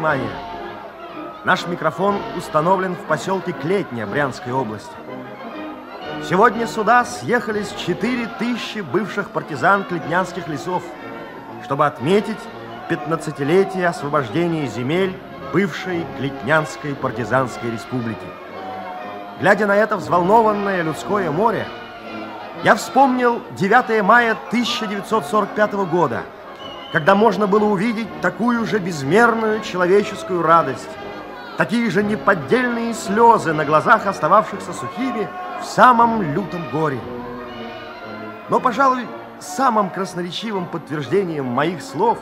Внимание! Наш микрофон установлен в поселке Клетня Брянской области. Сегодня сюда съехались 4 тысячи бывших партизан клетнянских лесов, чтобы отметить 15-летие освобождения земель бывшей Клетнянской партизанской республики. Глядя на это взволнованное людское море, я вспомнил 9 мая 1945 года, когда можно было увидеть такую же безмерную человеческую радость, такие же неподдельные слезы на глазах остававшихся сухими в самом лютом горе. Но, пожалуй, самым красноречивым подтверждением моих слов,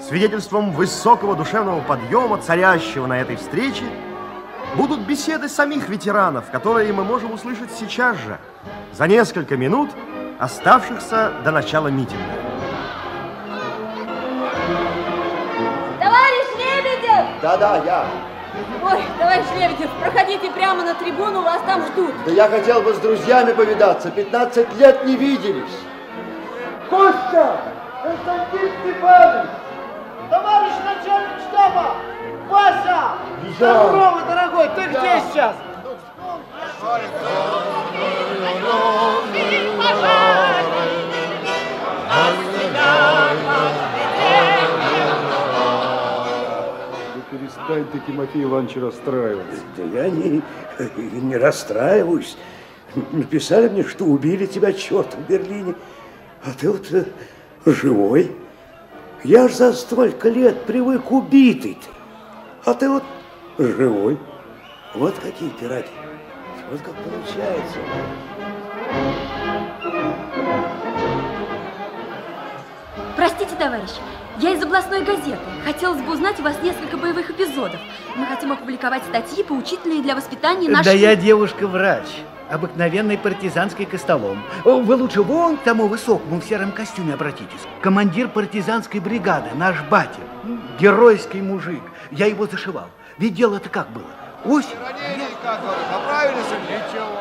свидетельством высокого душевного подъема, царящего на этой встрече, будут беседы самих ветеранов, которые мы можем услышать сейчас же, за несколько минут, оставшихся до начала митинга. Да-да, я. Ой, товарищ Лебедев, проходите прямо на трибуну, вас там ждут. Да я хотел бы с друзьями повидаться. 15 лет не виделись. Костя! Константин Степанович! Товарищ начальник штаба! Вася! Да. Здорово, дорогой, ты где сейчас? Да перестань ты, Тимофей Иванович, расстраиваться. Да я не, не расстраиваюсь. Написали мне, что убили тебя, черт, в Берлине. А ты вот э, живой. Я ж за столько лет привык убитый ты. А ты вот живой. Вот какие пираты. Вот как получается. Простите, товарищ, я из областной газеты. Хотелось бы узнать у вас несколько боевых эпизодов. Мы хотим опубликовать статьи, поучительные для воспитания наших... Да я девушка-врач, обыкновенный партизанский костолом. Вы лучше вон к тому высокому в сером костюме обратитесь. Командир партизанской бригады, наш батя. Геройский мужик. Я его зашивал. Ведь дело-то как было? Осень. Ранений которые поправились? Ничего, ничего.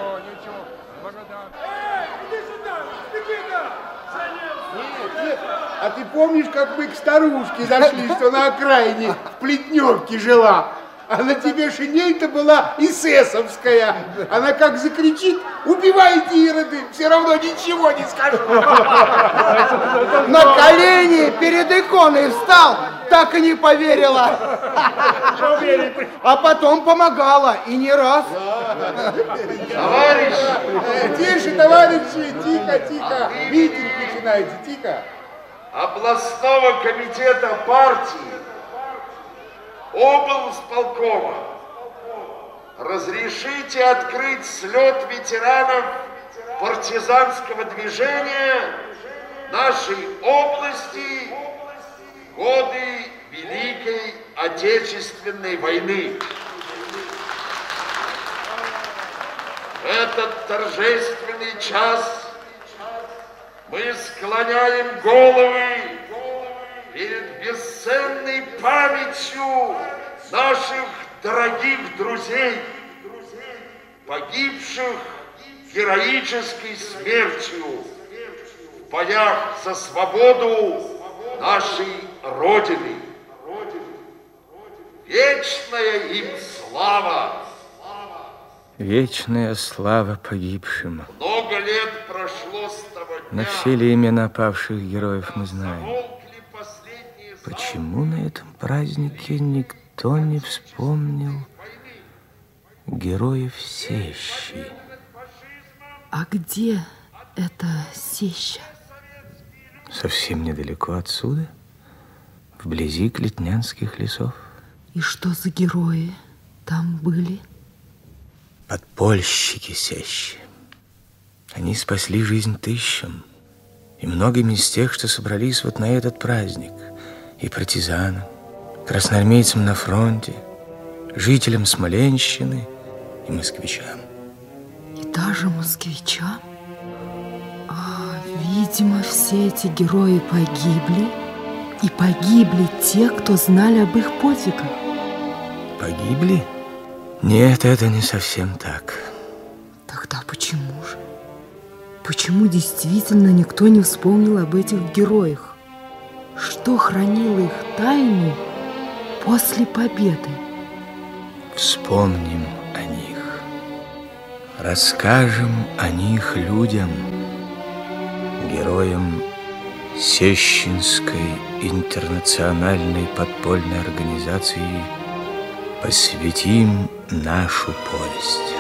А ты помнишь, как мы к старушке зашли, что на окраине в Плетневке жила? А на тебе шинель-то была эсэсовская. Она как закричит, убивайте ироды, все равно ничего не скажу. На колени перед иконой встал, так и не поверила. А потом помогала, и не раз. Товарищ, э, тише, товарищи, тихо, тихо. Митинг начинается, тихо. Областного комитета партии, облсполкома, разрешите открыть слет ветеранов партизанского движения нашей области годы Великой Отечественной войны. Этот торжественный час мы склоняем головы перед бесценной памятью наших дорогих друзей, погибших героической смертью в боях за свободу нашей Родины. Вечная им слава! Вечная слава погибшим. Много лет прошло с того дня, Но все ли имена павших героев мы знаем? Почему на этом празднике никто не вспомнил героев Сещи? А где эта сеща? Совсем недалеко отсюда, вблизи Клетнянских лесов. И что за герои там были? Подпольщики Сещи. Они спасли жизнь тысячам и многим из тех, что собрались вот на этот праздник. И партизанам, красноармейцам на фронте, жителям Смоленщины и москвичам. И даже москвичам? А, видимо, все эти герои погибли. И погибли те, кто знали об их подвигах. Погибли? Нет, это не совсем так. Тогда почему же? Почему действительно никто не вспомнил об этих героях? Что хранило их тайну после победы. Вспомним о них. Расскажем о них людям, героям Сещинской интернациональной подпольной организации посвятим нашу повесть.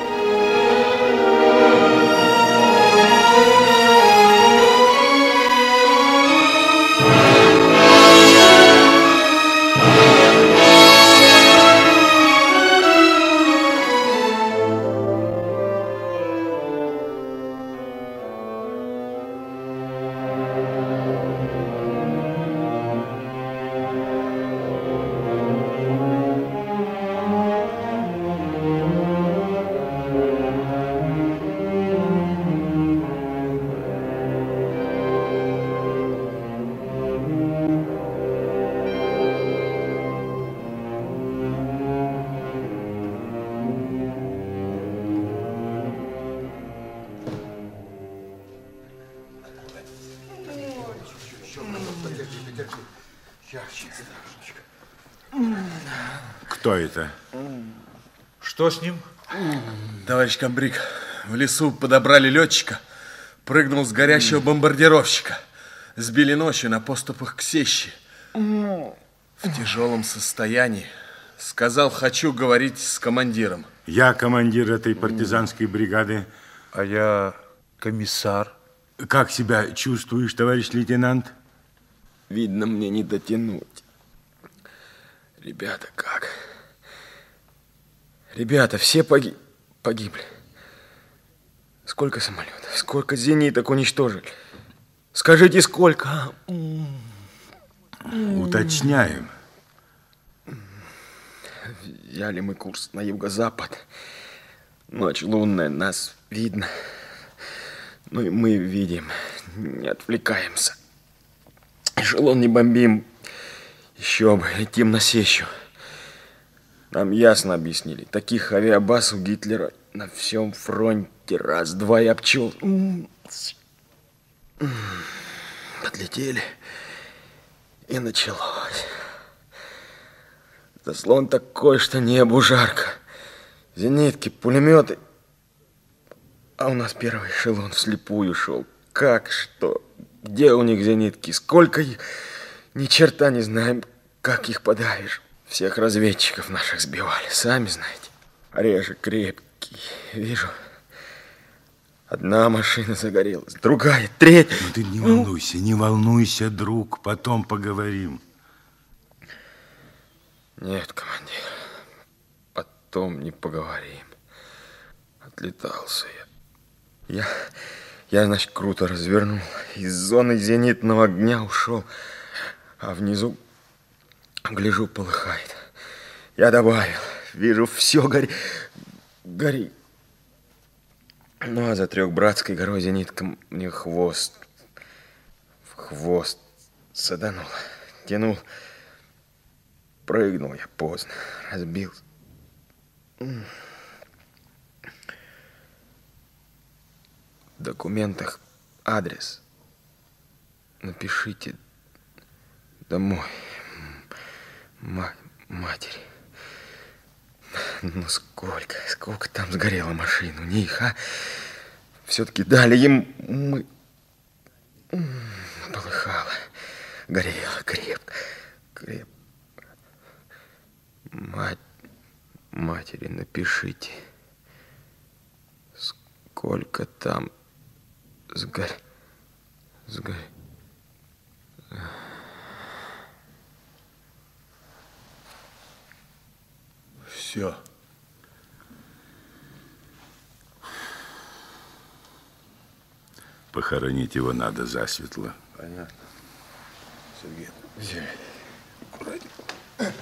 Это? Что с ним? Товарищ комбриг, в лесу подобрали летчика, прыгнул с горящего бомбардировщика. Сбили ночью на поступах к Сещи. В тяжелом состоянии. Сказал, хочу говорить с командиром. Я командир этой партизанской бригады. А я комиссар. Как себя чувствуешь, товарищ лейтенант? Видно, мне не дотянуть. Ребята, как? Ребята, все погиб... погибли. Сколько самолетов, сколько зениток уничтожили? Скажите, сколько? Уточняем. Взяли мы курс на юго-запад. Ночь лунная, нас видно. Ну и мы видим, не отвлекаемся. Эшелон не бомбим. Еще бы, летим на сещу. Нам ясно объяснили. Таких авиабаз у Гитлера на всем фронте раз-два и обчел. Подлетели. И началось. Заслон такой, что небу жарко. Зенитки, пулеметы. А у нас первый эшелон вслепую шел. Как, что, где у них зенитки, сколько их... Ни черта не знаем, как их подавишь. Всех разведчиков наших сбивали, сами знаете. Реже крепкий. Вижу, одна машина загорелась, другая, третья. Ну ты не волнуйся, не волнуйся, друг, потом поговорим. Нет, командир, потом не поговорим. Отлетался я. Я, я, значит, круто развернул. Из зоны зенитного огня ушел. А внизу, гляжу, полыхает. Я добавил, вижу, все гори... гори. Ну, а за трехбратской горой зенитком мне хвост, в хвост саданул, тянул. Прыгнул я поздно, разбился. В документах адрес. Напишите домой. Ма матери. Ну сколько, сколько там сгорело машин у них, а? Все-таки дали им мы... Полыхало, горело крепко, крепко. Мать, матери, напишите, сколько там сгор... сгор... Все. Похоронить его надо засветло. Понятно. Сергей, Взяли. аккуратнее.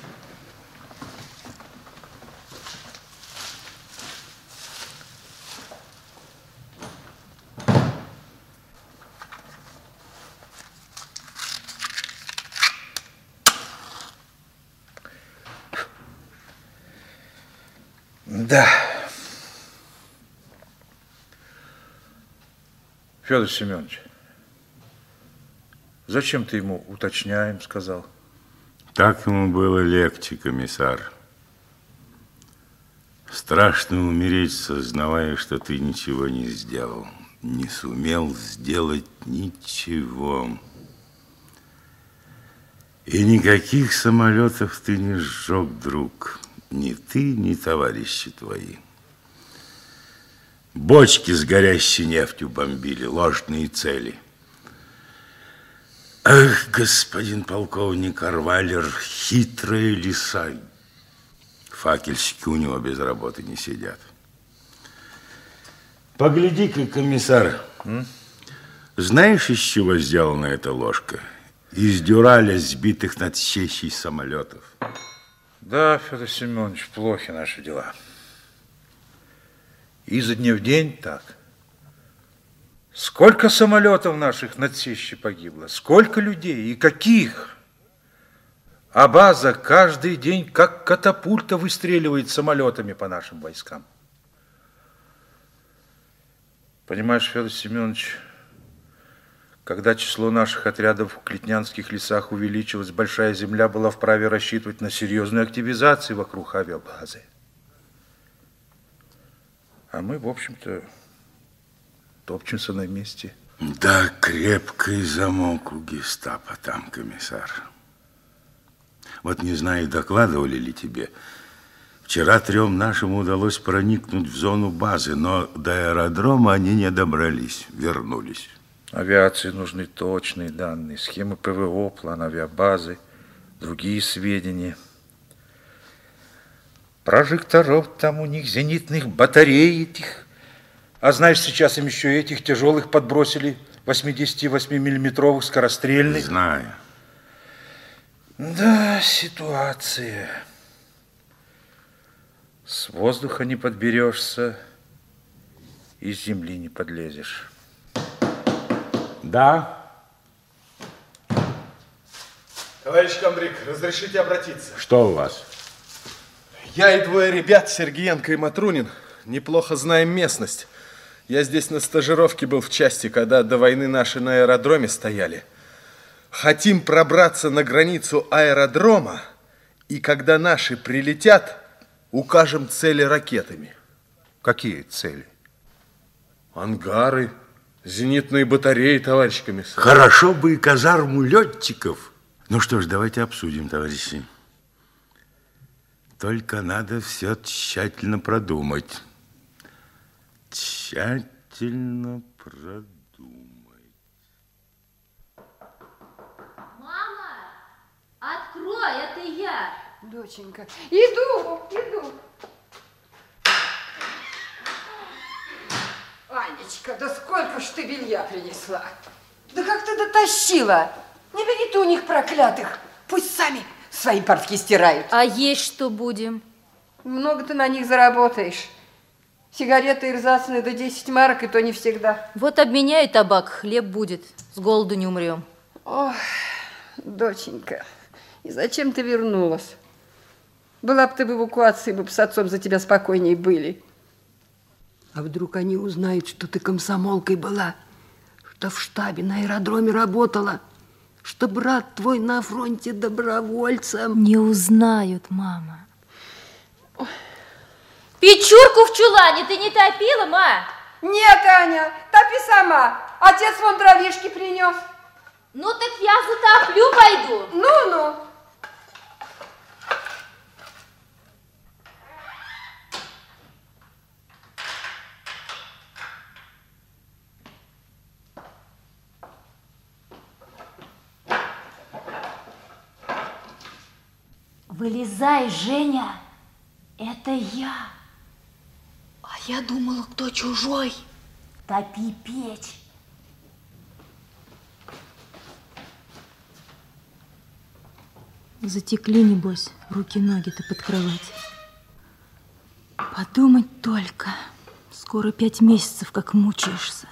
Да. Федор Семенович, зачем ты ему уточняем, сказал? Так ему было легче, комиссар. Страшно умереть, сознавая, что ты ничего не сделал. Не сумел сделать ничего. И никаких самолетов ты не сжег, друг. Ни ты, ни товарищи твои. Бочки с горящей нефтью бомбили, ложные цели. Ах, господин полковник Арвалер, хитрая лиса. Факельщики у него без работы не сидят. Погляди-ка, комиссар, М? знаешь, из чего сделана эта ложка? Из дюраля, сбитых над щещей самолетов. Да, Федор Семенович, плохи наши дела. Изо дня в день так. Сколько самолетов наших над Сещей погибло, сколько людей и каких? А база каждый день как катапульта выстреливает самолетами по нашим войскам. Понимаешь, Федор Семенович, когда число наших отрядов в Клетнянских лесах увеличилось, Большая Земля была вправе рассчитывать на серьезную активизацию вокруг авиабазы. А мы, в общем-то, топчемся на месте. Да, крепкий замок у гестапо там, комиссар. Вот не знаю, докладывали ли тебе, Вчера трем нашим удалось проникнуть в зону базы, но до аэродрома они не добрались, вернулись. Авиации нужны точные данные, схемы ПВО, план авиабазы, другие сведения. Прожекторов там у них, зенитных батарей этих. А знаешь, сейчас им еще этих тяжелых подбросили 88-миллиметровых скорострельных. Знаю. Да, ситуация. С воздуха не подберешься, из земли не подлезешь. Да. Товарищ комбриг, разрешите обратиться? Что у вас? Я и двое ребят, Сергеенко и Матрунин, неплохо знаем местность. Я здесь на стажировке был в части, когда до войны наши на аэродроме стояли. Хотим пробраться на границу аэродрома, и когда наши прилетят, укажем цели ракетами. Какие цели? Ангары, зенитные батареи, товарищ комиссар. Хорошо бы и казарму летчиков. Ну что ж, давайте обсудим, товарищи. Только надо все тщательно продумать. Тщательно продумать. Мама, открой, это я. Доченька, иду, иду. Анечка, да сколько ж ты белья принесла? Да как ты дотащила? Не бери ты у них проклятых. Пусть сами свои портки стирают. А есть что будем? Много ты на них заработаешь. Сигареты ирзацные до 10 марок, и то не всегда. Вот обменяй табак, хлеб будет. С голоду не умрем. Ох, доченька, и зачем ты вернулась? Была бы ты в эвакуации, мы бы с отцом за тебя спокойнее были. А вдруг они узнают, что ты комсомолкой была, что в штабе на аэродроме работала, что брат твой на фронте добровольцем? Не узнают, мама. Печурку в чулане ты не топила, ма? Нет, Аня, топи сама. Отец вон дровишки принес. Ну так я затоплю пойду. Ну-ну. Вылезай, Женя. Это я. А я думала, кто чужой. Топи печь. Затекли, небось, руки-ноги-то под кровать. Подумать только. Скоро пять месяцев, как мучаешься.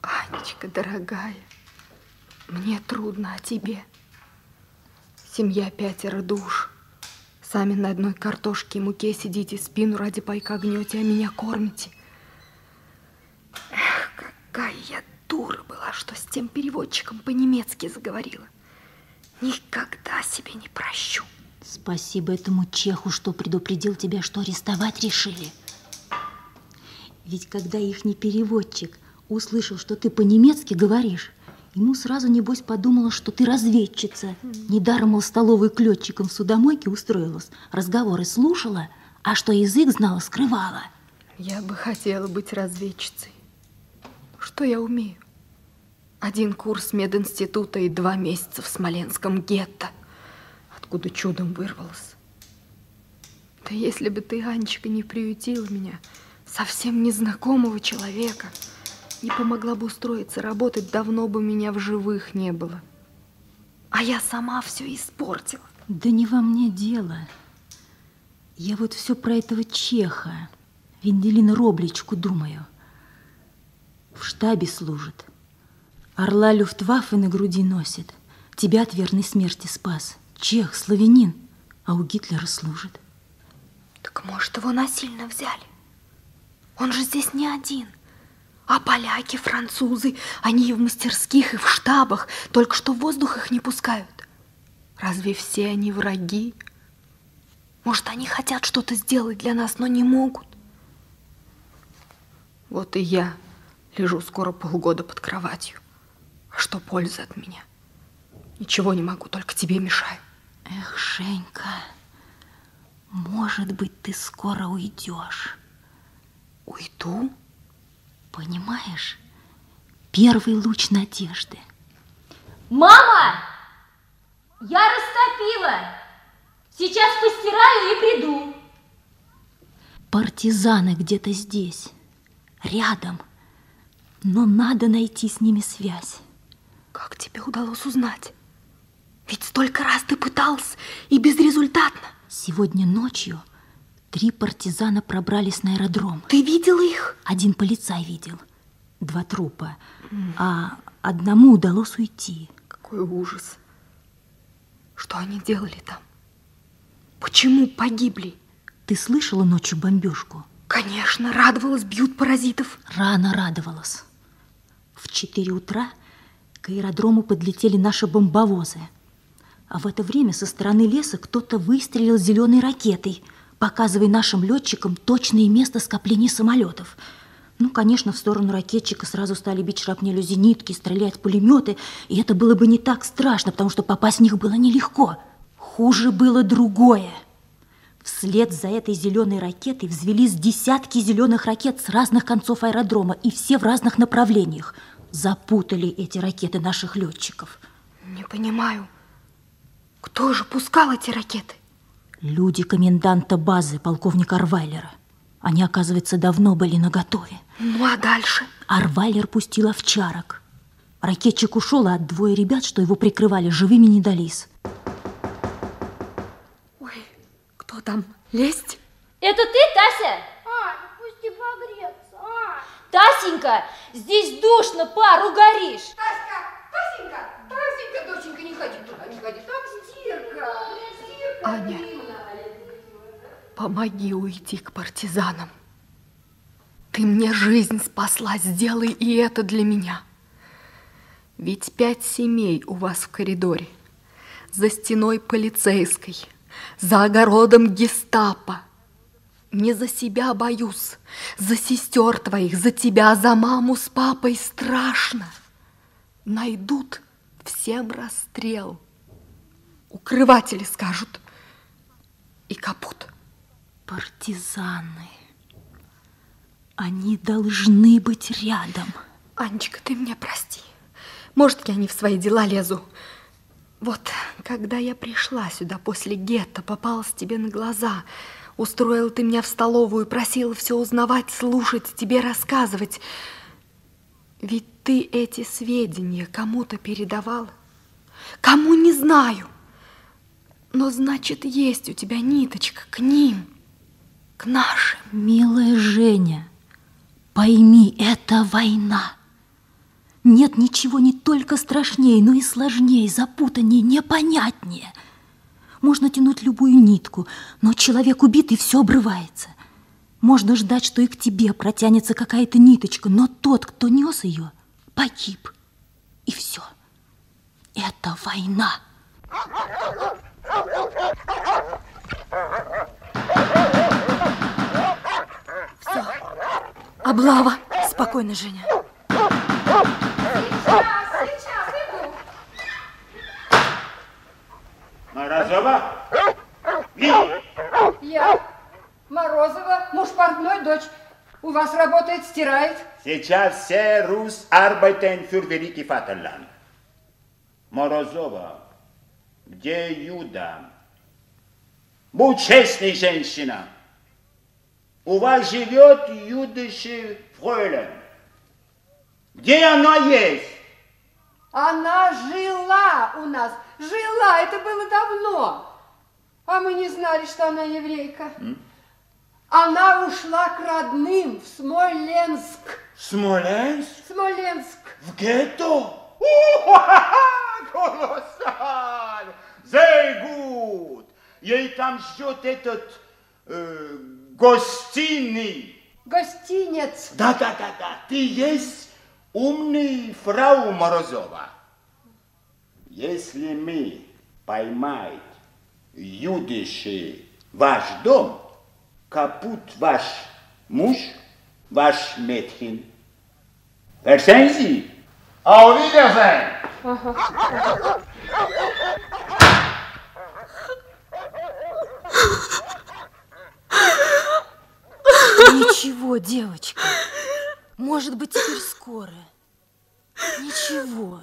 Анечка, дорогая, мне трудно о тебе. Семья пятеро душ. Сами на одной картошке и муке сидите, спину ради пайка гнете, а меня кормите. Эх, какая я дура была, что с тем переводчиком по-немецки заговорила. никогда себе не прощу. Спасибо этому чеху, что предупредил тебя, что арестовать решили. Ведь когда ихний переводчик услышал, что ты по-немецки говоришь, ему сразу, небось, подумала, что ты разведчица. Недаром, мол, столовой к летчикам в судомойке устроилась, разговоры слушала, а что язык знала, скрывала. Я бы хотела быть разведчицей. Что я умею? Один курс мединститута и два месяца в Смоленском гетто, откуда чудом вырвалась. Да если бы ты, Анечка, не приютила меня, совсем незнакомого человека, не помогла бы устроиться работать, давно бы меня в живых не было. А я сама все испортила. Да не во мне дело. Я вот все про этого чеха, Венделина Робличку, думаю. В штабе служит. Орла Люфтваффе на груди носит. Тебя от верной смерти спас. Чех, славянин, а у Гитлера служит. Так может, его насильно взяли? Он же здесь не один. А поляки, французы, они и в мастерских, и в штабах, только что в воздух их не пускают. Разве все они враги? Может, они хотят что-то сделать для нас, но не могут? Вот и я лежу скоро полгода под кроватью. А что польза от меня? Ничего не могу, только тебе мешаю. Эх, Женька, может быть, ты скоро уйдешь. Уйду? Понимаешь, первый луч надежды. Мама! Я растопила! Сейчас постираю и приду. Партизаны где-то здесь, рядом. Но надо найти с ними связь. Как тебе удалось узнать? Ведь столько раз ты пытался и безрезультатно. Сегодня ночью три партизана пробрались на аэродром. Ты видела их? Один полицай видел. Два трупа. А одному удалось уйти. Какой ужас. Что они делали там? Почему погибли? Ты слышала ночью бомбежку? Конечно, радовалась, бьют паразитов. Рано радовалась. В 4 утра к аэродрому подлетели наши бомбовозы. А в это время со стороны леса кто-то выстрелил зеленой ракетой, показывая нашим летчикам точное место скопления самолетов. Ну, конечно, в сторону ракетчика сразу стали бить шрапнелью зенитки, стрелять пулеметы, и это было бы не так страшно, потому что попасть в них было нелегко. Хуже было другое. Вслед за этой зеленой ракетой взвелись десятки зеленых ракет с разных концов аэродрома, и все в разных направлениях. Запутали эти ракеты наших летчиков. Не понимаю, кто же пускал эти ракеты? Люди коменданта базы, полковника Арвайлера. Они, оказывается, давно были наготове. Ну, а дальше? Арвайлер пустил овчарок. Ракетчик ушел, а двое ребят, что его прикрывали, живыми не дались. Ой, кто там? Лезть? Это ты, Тася? А, пусти погреться, а. Тасенька, здесь душно, пару горишь. Таська, Тасенька, Тасенька, доченька, не ходи туда, не ходи. Там стирка, стирка. Аня, помоги уйти к партизанам. Ты мне жизнь спасла, сделай и это для меня. Ведь пять семей у вас в коридоре, за стеной полицейской, за огородом гестапо. Не за себя боюсь, за сестер твоих, за тебя, за маму с папой страшно. Найдут всем расстрел. Укрыватели скажут. И капут. Партизаны. Они должны быть рядом. Анечка, ты меня прости. Может, я не в свои дела лезу. Вот, когда я пришла сюда после гетто, попалась тебе на глаза, устроил ты меня в столовую, просила все узнавать, слушать, тебе рассказывать. Ведь ты эти сведения кому-то передавала. Кому не знаю. Но значит, есть у тебя ниточка к ним, к нашим. Милая Женя, пойми, это война. Нет ничего не только страшнее, но и сложнее, запутаннее, непонятнее. Можно тянуть любую нитку, но человек убит, и все обрывается. Можно ждать, что и к тебе протянется какая-то ниточка, но тот, кто нес ее, погиб. И все. Это война. Все. Облава. Спокойно, Женя. Морозова? Я, Морозова, муж портной, дочь. У вас работает, стирает. Сейчас все рус arbeiten für великий Vaterland. Морозова, где Юда? Будь честной, женщина. У вас живет юдище фройлен. Где она есть? Она жила у нас. Жила, это было давно. А мы не знали, что она еврейка. Она ушла к родным в Смоленск. Смоленск? Смоленск. В гетто? Колоссаль! Gut! Ей там ждет этот э, гостиный. Гостинец. Да, да, да, да. Ты есть умный фрау Морозова. Если мы поймаем юдиши ваш дом, капут ваш муж, ваш Mädchen. Verstehen Sie? Auf Wiedersehen! Ничего, девочка. Может быть, теперь скоро. Ничего.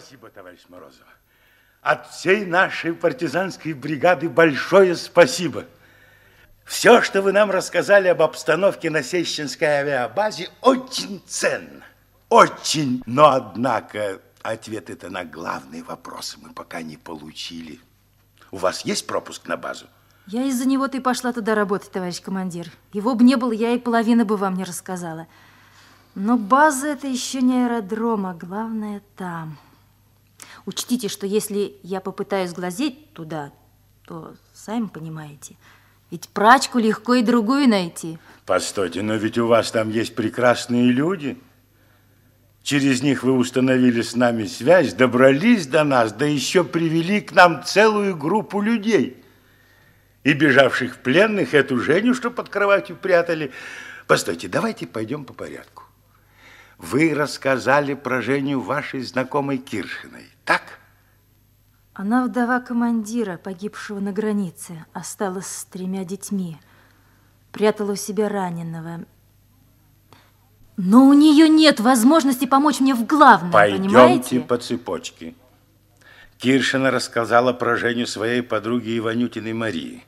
Спасибо, товарищ Морозов. От всей нашей партизанской бригады большое спасибо. Все, что вы нам рассказали об обстановке на Сещинской авиабазе, очень ценно. Очень. Но, однако, ответы-то на главные вопросы мы пока не получили. У вас есть пропуск на базу? Я из-за него-то и пошла туда работать, товарищ командир. Его бы не было, я и половины бы вам не рассказала. Но база это еще не аэродром, а главное там. Учтите, что если я попытаюсь глазеть туда, то сами понимаете, ведь прачку легко и другую найти. Постойте, но ведь у вас там есть прекрасные люди. Через них вы установили с нами связь, добрались до нас, да еще привели к нам целую группу людей. И бежавших пленных эту Женю, что под кроватью прятали. Постойте, давайте пойдем по порядку. Вы рассказали про Женю вашей знакомой Киршиной, так? Она вдова командира, погибшего на границе, осталась с тремя детьми. Прятала у себя раненого. Но у нее нет возможности помочь мне в главном, Пойдемте понимаете? по цепочке. Киршина рассказала про Женю своей подруге Иванютиной Марии.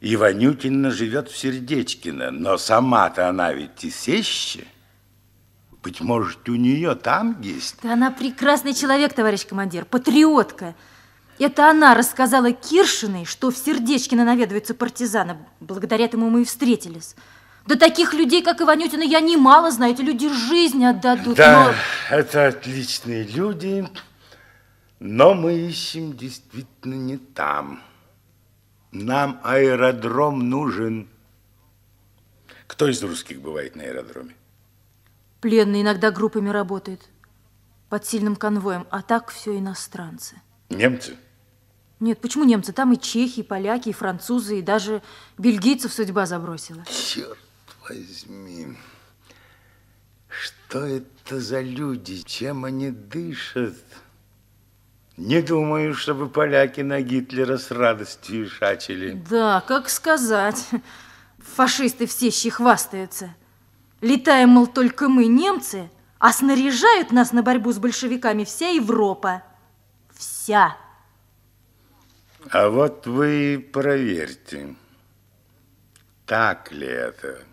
Иванютина живет в Сердечкино, но сама-то она ведь и сеща. Быть может, у нее там есть? Да она прекрасный человек, товарищ командир, патриотка. Это она рассказала Киршиной, что в Сердечкино наведываются партизаны. Благодаря этому мы и встретились. Да таких людей, как Иванютина, я немало знаю. Эти люди жизнь отдадут. Да, но- это отличные люди, но мы ищем действительно не там. Нам аэродром нужен. Кто из русских бывает на аэродроме? Пленные иногда группами работают. Под сильным конвоем. А так все иностранцы. Немцы? Нет, почему немцы? Там и чехи, и поляки, и французы, и даже бельгийцев судьба забросила. Черт возьми. Что это за люди? Чем они дышат? Не думаю, чтобы поляки на Гитлера с радостью шачили. Да, как сказать. Фашисты все щи хвастаются. Летаем, мол, только мы, немцы, а снаряжают нас на борьбу с большевиками вся Европа. Вся. А вот вы проверьте. Так ли это?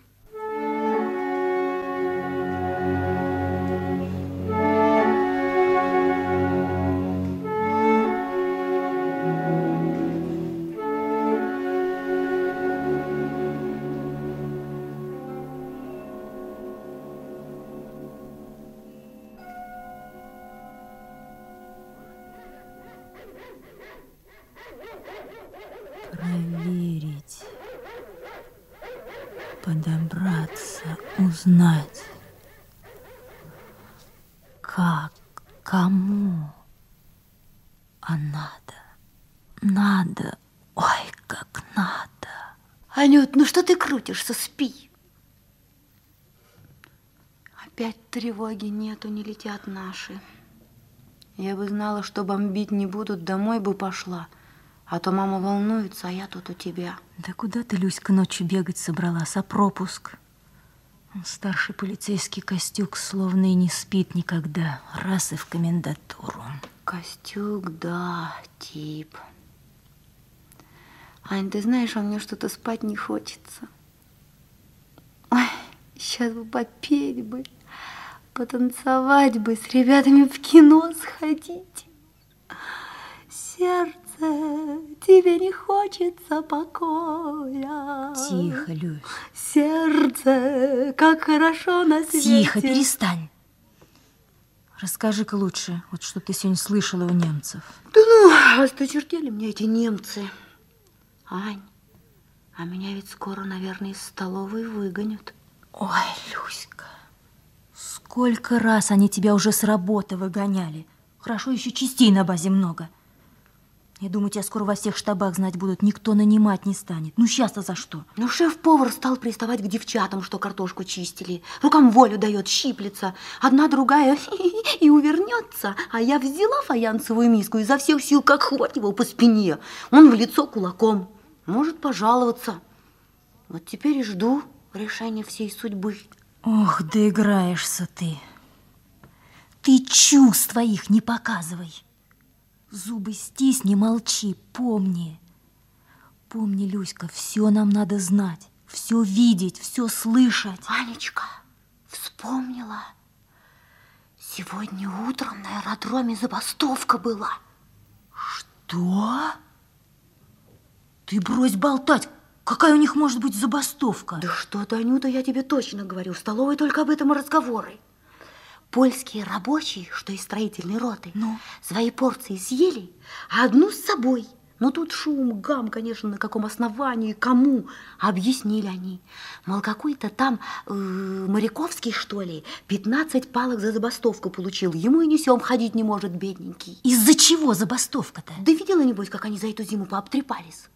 Тревоги нету, не летят наши. Я бы знала, что бомбить не будут, домой бы пошла. А то мама волнуется, а я тут у тебя. Да куда ты, Люська, ночью бегать собралась, а пропуск? Старший полицейский Костюк словно и не спит никогда, раз и в комендатуру. Костюк, да, тип. Ань, ты знаешь, а мне что-то спать не хочется. Ой, сейчас бы попеть бы, потанцевать бы, с ребятами в кино сходить. Сердце, тебе не хочется покоя. Тихо, Люсь. Сердце, как хорошо на свете. Тихо, перестань. Расскажи-ка лучше, вот что ты сегодня слышала у немцев. Да ну, осточертели мне эти немцы. Ань, а меня ведь скоро, наверное, из столовой выгонят. Ой, Люська, сколько раз они тебя уже с работы выгоняли. Хорошо, еще частей на базе много. Я думаю, тебя скоро во всех штабах знать будут. Никто нанимать не станет. Ну, сейчас-то за что? Ну, шеф-повар стал приставать к девчатам, что картошку чистили. Рукам волю дает, щиплется. Одна другая и увернется. А я взяла фаянсовую миску и изо всех сил как хвать его по спине. Он в лицо кулаком. Может пожаловаться. Вот теперь и жду решения всей судьбы. Ох, доиграешься ты. Ты чувств их не показывай. Зубы стисни, молчи, помни. Помни, Люська, все нам надо знать, все видеть, все слышать. Анечка, вспомнила. Сегодня утром на аэродроме забастовка была. Что? Ты брось болтать. Какая у них может быть забастовка? Да что-то, Анюта, я тебе точно говорю. В столовой только об этом и разговоры. Польские рабочие, что из строительной роты, ну? свои порции съели, а одну с собой. Ну, тут шум, гам, конечно, на каком основании, кому. Объяснили они. Мол, какой-то там э, Моряковский, что ли, 15 палок за забастовку получил. Ему и несем ходить не может, бедненький. Из-за чего забастовка-то? Да видела, небось, как они за эту зиму пообтрепались.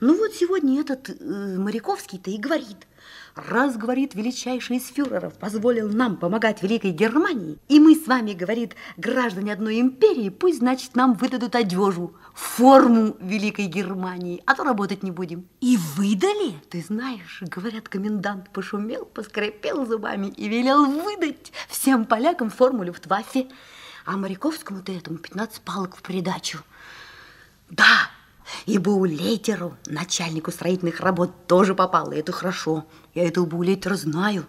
Ну вот сегодня этот э, Моряковский-то и говорит. Раз, говорит, величайший из фюреров позволил нам помогать Великой Германии, и мы с вами, говорит, граждане одной империи, пусть, значит, нам выдадут одежу, форму Великой Германии, а то работать не будем. И выдали? Ты знаешь, говорят, комендант пошумел, поскрипел зубами и велел выдать всем полякам форму Люфтваффе, а Моряковскому-то этому 15 палок в придачу. Да, и Баулейтеру, начальнику строительных работ, тоже попало, это хорошо. Я этого Баулейтера знаю.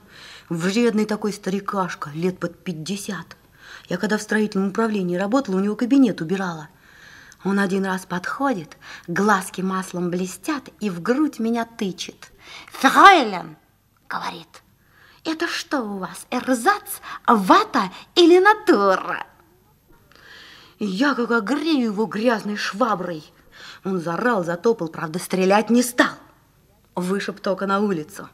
Вредный такой старикашка, лет под 50. Я когда в строительном управлении работала, у него кабинет убирала. Он один раз подходит, глазки маслом блестят и в грудь меня тычет. «Фройлен!» — говорит. «Это что у вас, эрзац, вата или натура?» Я как огрею его грязной шваброй – он заорал, затопал, правда, стрелять не стал. Вышиб только на улицу.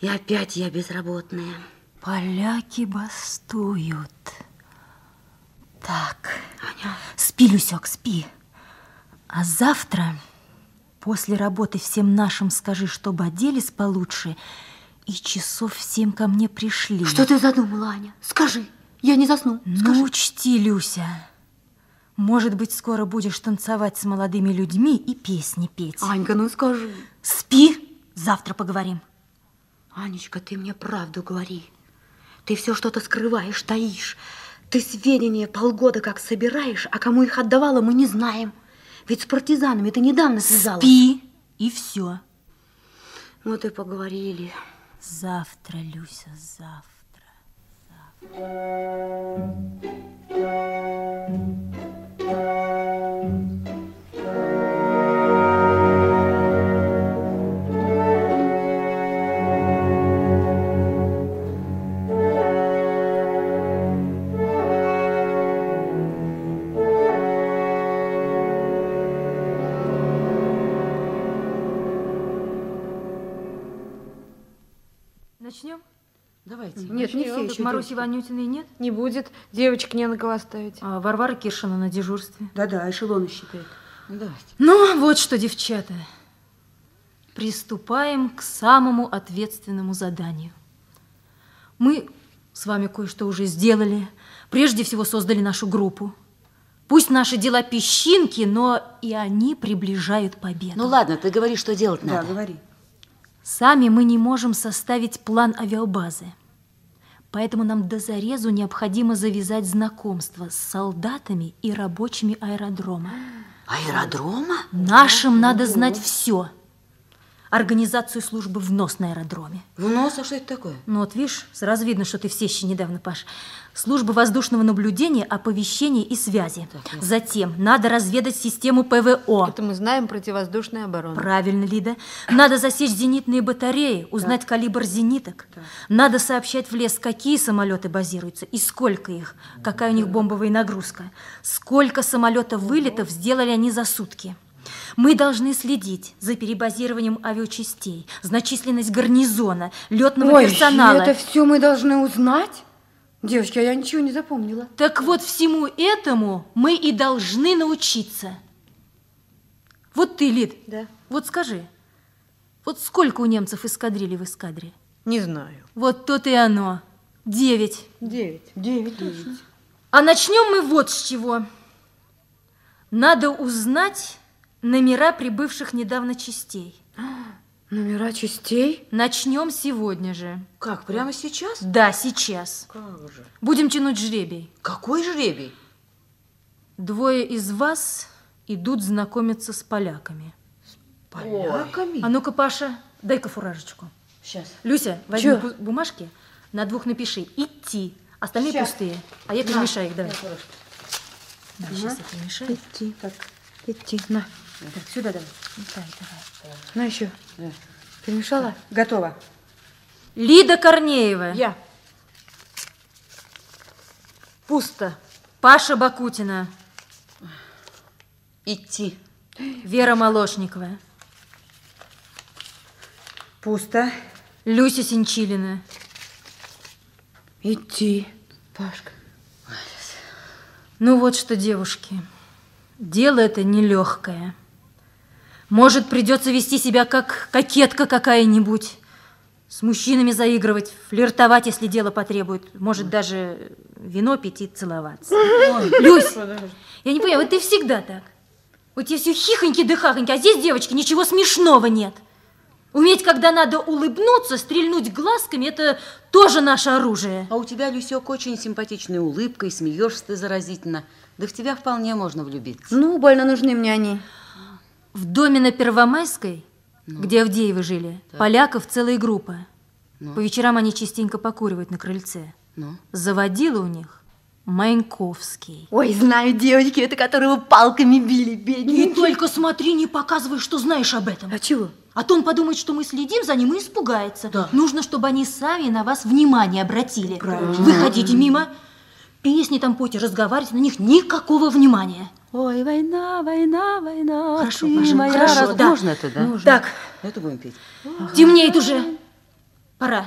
И опять я безработная. Поляки бастуют. Так, Аня. спи, Люсек, спи. А завтра после работы всем нашим скажи, чтобы оделись получше, и часов всем ко мне пришли. Что ты задумала, Аня? Скажи, я не засну. Ну, Скажи. учти, Люся, может быть, скоро будешь танцевать с молодыми людьми и песни петь. Анька, ну скажи. Спи, завтра поговорим. Анечка, ты мне правду говори. Ты все что-то скрываешь, таишь. Ты сведения полгода как собираешь, а кому их отдавала, мы не знаем. Ведь с партизанами ты недавно связалась. Спи, и все. Вот и поговорили. Завтра, Люся, завтра. Начнем? Нет, не все еще. Маруси Ванютиной нет? Не будет. Девочек не на кого ставить. А Варвара Киршина на дежурстве. Да-да, эшелоны считает. Ну, давайте. Ну, вот что, девчата. Приступаем к самому ответственному заданию. Мы с вами кое-что уже сделали. Прежде всего создали нашу группу. Пусть наши дела песчинки, но и они приближают победу. Ну ладно, ты говори, что делать Да, надо. говори. Сами мы не можем составить план авиабазы. Поэтому нам до зарезу необходимо завязать знакомство с солдатами и рабочими аэродрома. Аэродрома? Нашим надо знать все. Организацию службы внос на аэродроме. Внос, а что это такое? Ну вот видишь, сразу видно, что ты все еще недавно, Паш. Служба воздушного наблюдения, оповещения и связи. Затем надо разведать систему ПВО. Это мы знаем противовоздушная оборона. Правильно, Лида. Надо засечь зенитные батареи, узнать калибр зениток. Надо сообщать в лес, какие самолеты базируются и сколько их, какая у них бомбовая нагрузка, сколько самолетов вылетов сделали они за сутки. Мы должны следить за перебазированием авиачастей, за численность гарнизона, летного Ой, персонала. это все мы должны узнать? Девочки, а я ничего не запомнила. Так вот всему этому мы и должны научиться. Вот ты, Лид, Да. вот скажи, вот сколько у немцев эскадрилий в эскадре? Не знаю. Вот тут и оно. Девять. Девять. Девять, точно. А начнем мы вот с чего. Надо узнать номера прибывших недавно частей. Номера частей? Начнем сегодня же. Как, прямо сейчас? Да, сейчас. Как же? Будем тянуть жребий. Какой жребий? Двое из вас идут знакомиться с поляками. Поляками? А ну-ка, Паша, дай-ка фуражечку. Сейчас. Люся, возьми Чё? бу- бумажки, на двух напиши «идти», остальные Щас. пустые. А я На. перемешаю их, давай. Да, сейчас я перемешаю. Идти, так, идти, на. Так, сюда давай. Давай, давай. На еще. Перемешала? Готово. Лида Корнеева. Я. Пусто. Паша Бакутина. Идти. Вера Молошникова. Пусто. Люся Синчилина. Идти. Пашка. Ну вот что, девушки, дело это нелегкое. Может, придется вести себя как кокетка какая-нибудь, с мужчинами заигрывать, флиртовать, если дело потребует. Может, даже вино пить и целоваться. Люсь, я не понимаю, вот ты всегда так. У тебя все хихоньки да хахоньки, а здесь, девочки, ничего смешного нет. Уметь, когда надо улыбнуться, стрельнуть глазками, это тоже наше оружие. А у тебя, Люсек, очень симпатичная улыбка, и смеешься ты заразительно. Да в тебя вполне можно влюбиться. Ну, больно нужны мне они. В доме на Первомайской, где Авдеевы жили, поляков целая группа. Ну. По вечерам они частенько покуривают на крыльце. Ну? Заводила у них Майнковский. Ой, знаю, девочки, это которого палками били, бедненький. Не только смотри, не показывай, что знаешь об этом. А чего? А то он подумает, что мы следим за ним и испугается. Нужно, чтобы они сами на вас внимание обратили. Вы ходите мимо, песни там пойте, разговаривать, на них никакого внимания. Ой, война, война, война. Хорошо, ты моя хорошо, раз- да. Можно это, да? Нужно. Так. Это будем петь. Темнеет уже. Пора.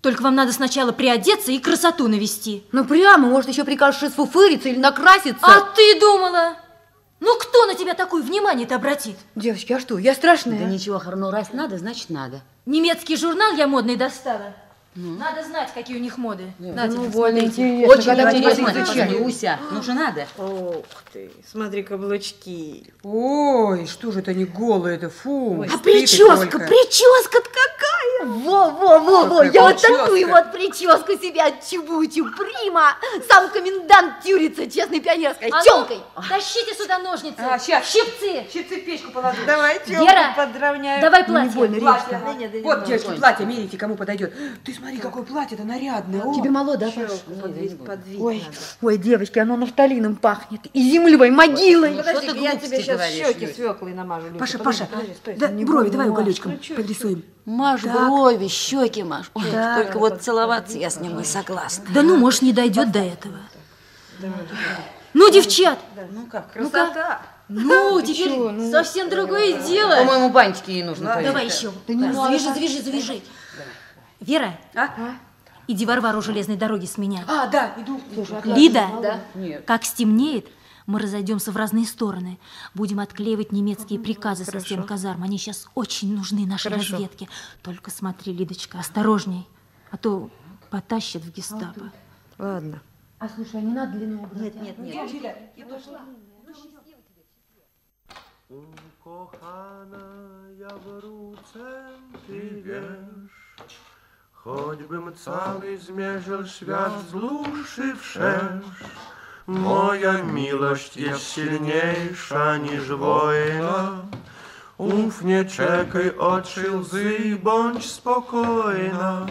Только вам надо сначала приодеться и красоту навести. Ну, прямо, может, еще прикажешь расфуфыриться или накраситься. А ты думала? Ну, кто на тебя такое внимание-то обратит? Девочки, а что, я страшная? Да ничего, ну раз надо, значит надо. Немецкий журнал я модный достала. Надо знать, какие у них моды. Нате, ну, посмотрите. больно интересно, Очень когда интересно, изучали. Люся, ну же надо. Ух ты, смотри каблучки. Ой, что же это не голое, это фу. А прическа, прическа-то какая! Во-во-во-во, Какая я вот такую вот прическу себе отчебучу. Прима! Сам комендант тюрится честной пионерской А ну, челкой. Тащите сюда ножницы. А, щас. Щипцы. Щипцы в печку положи. Давай, Вера, подровняю. давай платье. Не больно Платье. Да нет, да Вот, девочки, платье мерите, кому подойдет. Ты смотри, какое платье-то нарядное. О, Тебе мало, да, Паш? Ой, Ой, девочки, оно нафталином пахнет. И землей, могилой. Подожди, я тебе сейчас щеки свеклой намажу. Паша, Паша, да, брови давай уголечком подрисуем. Так. Брови, щеки маш. Ой, Так. только вот целоваться я с ним и согласна. Да ну, может, не дойдет до этого. Ну, девчат, Ну как, красота. ну, теперь совсем другое дело. По-моему, банечки ей нужно Давай повесить. еще. Да не надо. Завяжи, завяжи, завяжи. Вера, иди Варвару железной дороги с меня. А, да, иду. Лида, Да. Как стемнеет, мы разойдемся в разные стороны. Будем отклеивать немецкие приказы со стен казарм. Они сейчас очень нужны нашей Хорошо. разведке. Только смотри, Лидочка, осторожней, а то потащат в гестапо. Ладно. А слушай, а не надо длину убрать? Нет, нет, нет. Ukochana, ja wrócę, ty wiesz, choćbym cały zmierzył świat zluszywszy, moja miłość jest silniejsza niż wojna. Uf, nie czekaj oczy łzy i bądź spokojna,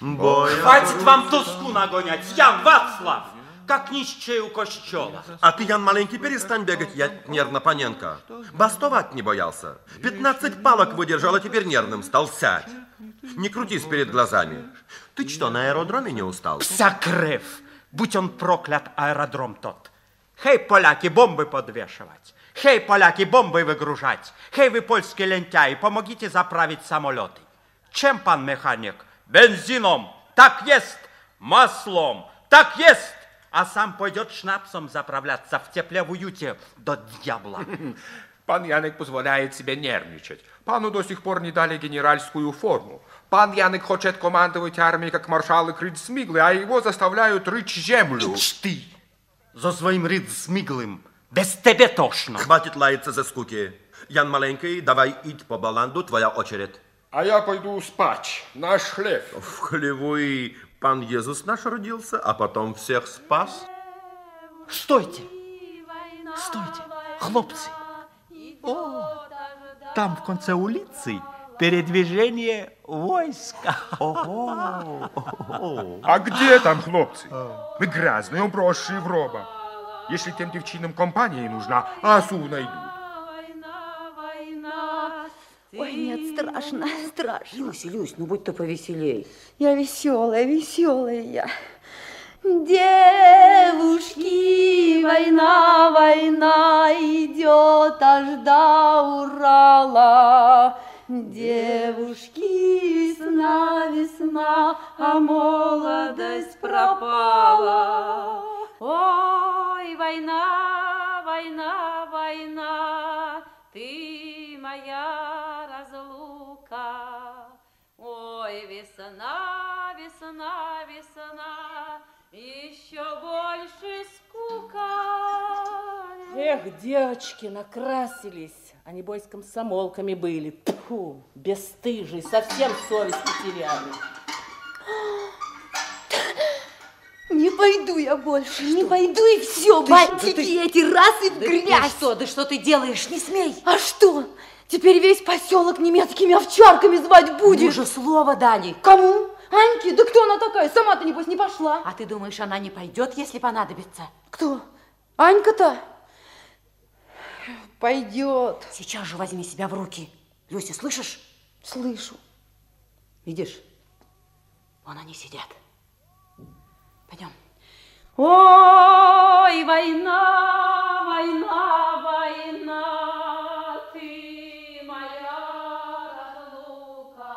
bo ja Хватит вам тоску нагонять, Ян Вацлав, как нищие у костела. А ты, Ян Маленький, перестань бегать, я нервно Паненко. Бастовать не боялся. Пятнадцать палок выдержал, а теперь нервным стал. Сядь. Не крутись перед глазами. Ты что, на аэродроме не устал? Вся кровь, будь он проклят аэродром тот. Хей, поляки, бомбы подвешивать. Хей, поляки, бомбы выгружать. Хей, вы, польские лентяи, помогите заправить самолеты. Чем, пан механик? Бензином. Так есть. Маслом. Так есть. А сам пойдет шнапсом заправляться в тепле в уюте до дьявола. Пан Янек позволяет себе нервничать. Пану до сих пор не дали генеральскую форму. Пан Янек хочет командовать армией, как маршалы Крыцмиглы, а его заставляют рыть землю. Ич ты! За своим рыцмиглым. Без тебе тошно. Хватит лаяться за скуки. Ян Маленький, давай ид по баланду, твоя очередь. А я пойду спать. Наш хлеб. В хлеву и пан Иисус наш родился, а потом всех спас. Стойте! Стойте! Хлопцы! О, там в конце улицы передвижение войска. Ого! А где там хлопцы? Мы грязные, убросшие в роба. Если тем девчинам компания нужна, асу найдут. Ой, нет, страшно, страшно. Люся, Люсь, ну будь то повеселей. Я веселая, веселая я. Девушки, война, война идет аж до Урала. Девушки, весна, весна, а молодость пропала. Ой, война, война, война, ты моя разлука. Ой, весна, весна, весна, еще больше скука. Эх, девочки, накрасились. А небось комсомолками были. Тьфу, бесстыжие, совсем совесть потеряли. Не пойду я больше, не пойду и все, бантики эти раз и в Да ты грязь. что, да что ты делаешь? Не смей! А что? Теперь весь поселок немецкими овчарками звать будет. Мы же слово дали. Кому? Аньке? Да кто она такая? Сама-то, небось, не пошла. А ты думаешь, она не пойдет, если понадобится? Кто? Анька-то? Пойдет. Сейчас же возьми себя в руки. Люся, слышишь? Слышу. Видишь? Вон они сидят. Пойдем. Ой, война, война, война, ты моя разлука.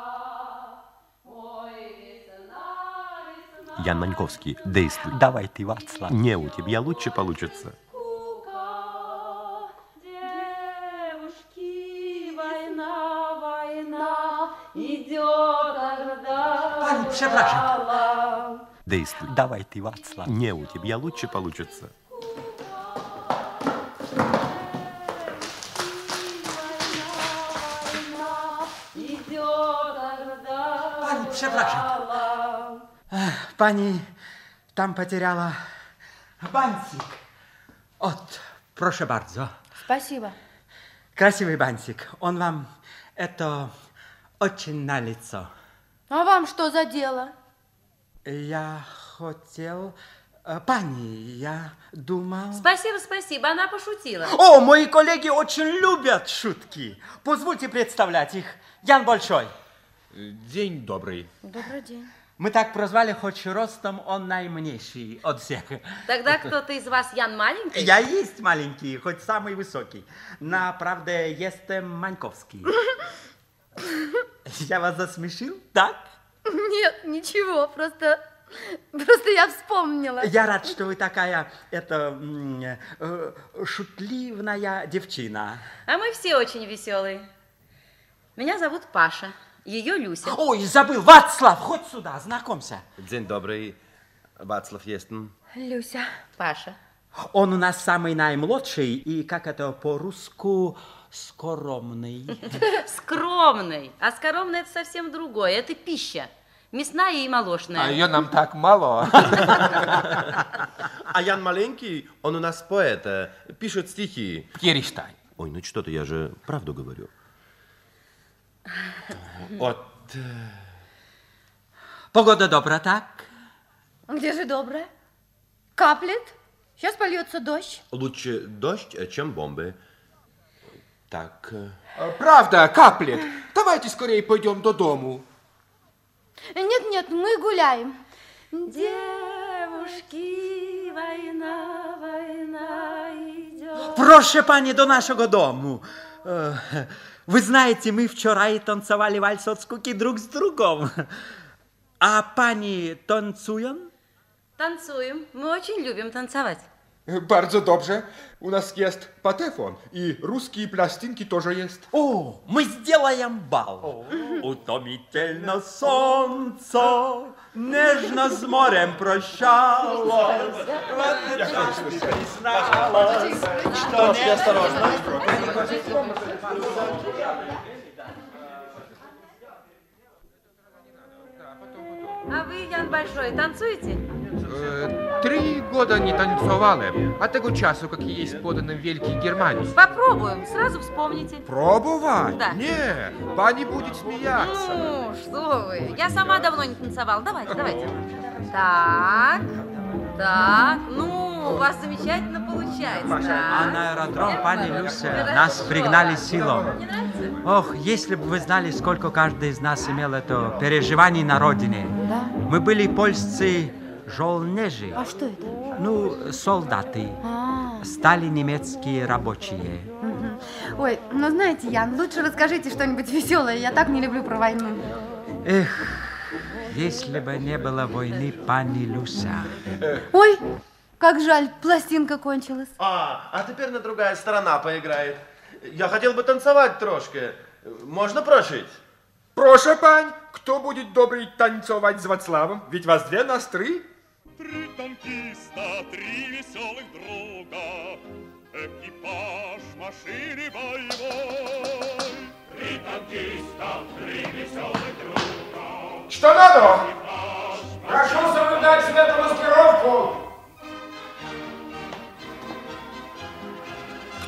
Ой, весна, весна. Ян Маньковский, действуй. Давай ты, Вацлав. Не, у тебя лучше получится. Пшеблажик. Урала. Действуй. Давай ты, Вацлав. Не, у тебя лучше получится. до przepraszam. Ech, Pani tam потеряла бантик. Вот, proszę bardzo. Спасибо. Красивый бантик. Он вам это очень на лицо. А вам что за дело? Я хотел... э, Пани, я думал... Спасибо, спасибо, она пошутила. О, мои коллеги очень любят шутки. Позвольте представлять их. Ян Большой. День добрый. Добрый день. Мы так прозвали, хоть ростом он наименьший от всех. Тогда кто-то из вас Ян маленький? Я есть маленький, хоть самый высокий. На, правда, есть Маньковский. Я вас засмешил, так? Нет, ничего, просто... Просто я вспомнила. Я рад, что вы такая, это, э, шутливная девчина. А мы все очень веселые. Меня зовут Паша, ее Люся. Ой, забыл, Вацлав, хоть сюда, знакомься. День добрый. Вацлав Естен. Люся. Паша. Он у нас самый наимладший, и как это по-русски, скоромный. Скромный. А скоромный это совсем другое. Это пища. Мясная и молочная. А ее нам так мало. А Ян маленький, он у нас поэт, э, пишет стихи. Перестань. Ой, ну что ты, я же правду говорю. Вот. Погода добра, так? Где же доброе? Каплет? Сейчас польется дождь. Лучше дождь, э, чем бомбы. Так. э, Правда, каплет. Давайте скорее пойдем до дому. Нет-нет, мы гуляем. Девушки, война, война идет. Прошу, пани, до нашего дому. Э, Вы знаете, мы вчера и танцевали вальс от скуки друг с другом. А пани танцуем? Танцуем. Мы очень любим танцевать. Bardzo dobrze. U nas jest patefon i ruskie пластинки тоже есть. О, мы сделаем бал. Утомительно солнце нежно с морем прощалось. Призналась, что Трошки осторожно. А вы, Ян Большой, танцуете? Э, Три года не танцевали, а того часу, как есть подано в Великой Германии. Попробуем, сразу вспомните. Пробовать? Да. Не, пани будет смеяться. Ну, что вы, я сама давно не танцевала. Давайте, давайте. Так, так, ну, у вас замечательно получается. А на аэродром, пани Люся, нас пригнали силом. Ох, если бы вы знали, сколько каждый из нас имел это переживаний на родине. Да. Мы были польские жолнежи, А что это? ну, солдаты. А, Стали немецкие рабочие. Ой, ну знаете, Ян, лучше расскажите что-нибудь веселое. Я так не люблю про войну. Эх, если бы не было войны, пани Люся. Ой, как жаль, пластинка кончилась. А, а теперь на другая сторона поиграет. Я хотел бы танцевать трошки. Можно прошить? Прошу, пань, кто будет добрый танцевать с Вацлавом? Ведь вас две нас три. Три танкиста, три веселых друга, экипаж машины боевой. Три танкиста, три веселых друга. Что надо? Прошу соблюдать светомаскировку.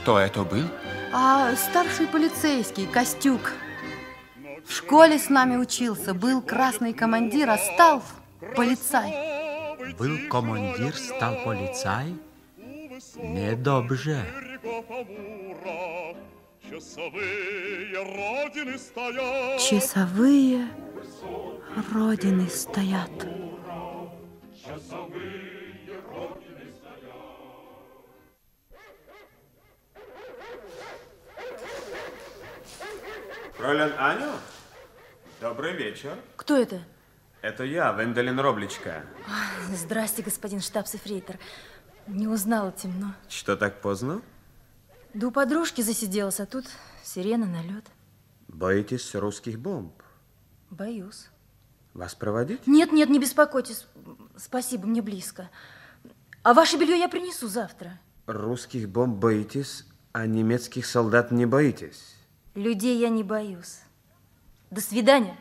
Кто это был? А старший полицейский, Костюк. В школе с нами учился, был красный командир, а стал полицай. Был командир, стал полицай? Недобже. Часовые родины стоят. Часовые Фройлен Аню, добрый вечер. Кто это? Это я, Венделин Робличка. Здрасте, господин штабс-эфрейтор. Не узнала темно. Что так поздно? Да у подружки засиделась, а тут сирена, налет. Боитесь русских бомб? Боюсь. Вас проводить? Нет, нет, не беспокойтесь. Спасибо, мне близко. А ваше белье я принесу завтра. Русских бомб боитесь, а немецких солдат не боитесь. Людей я не боюсь. До свидания.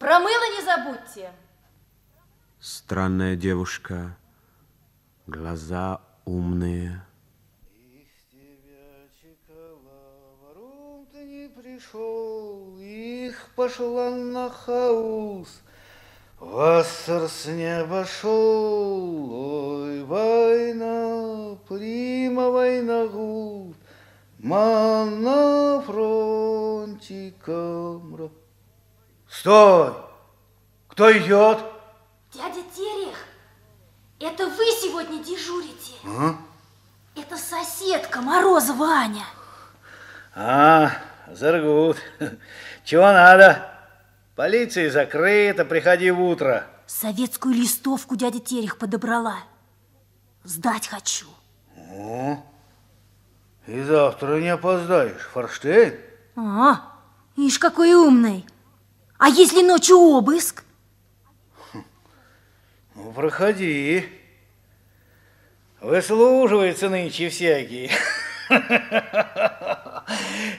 Про мыло не забудьте. Странная девушка, глаза умные. ты не пришел, ich пошла nach Haus. Wasser с неба шел, ой, война, prima война gut, ман на фронте камра. Стой! Кто идет? Дядя Терех, это вы сегодня дежурите? А? Это соседка Морозова Аня. А, Заргут. Чего надо? Полиция закрыта, приходи в утро. Советскую листовку дядя Терех подобрала. Сдать хочу. О, и завтра не опоздаешь, Форштейн. А, ишь, какой умный. А если ночью обыск? Ну, проходи. Выслуживаются нынче всякие.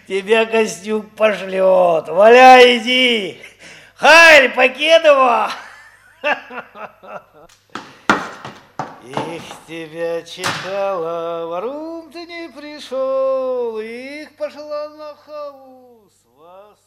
Тебя Костюк пошлет. Валяй, иди. Харь, Покедова! Их тебя чекала, ворум ты не пришел, их пошла на хаус. Вас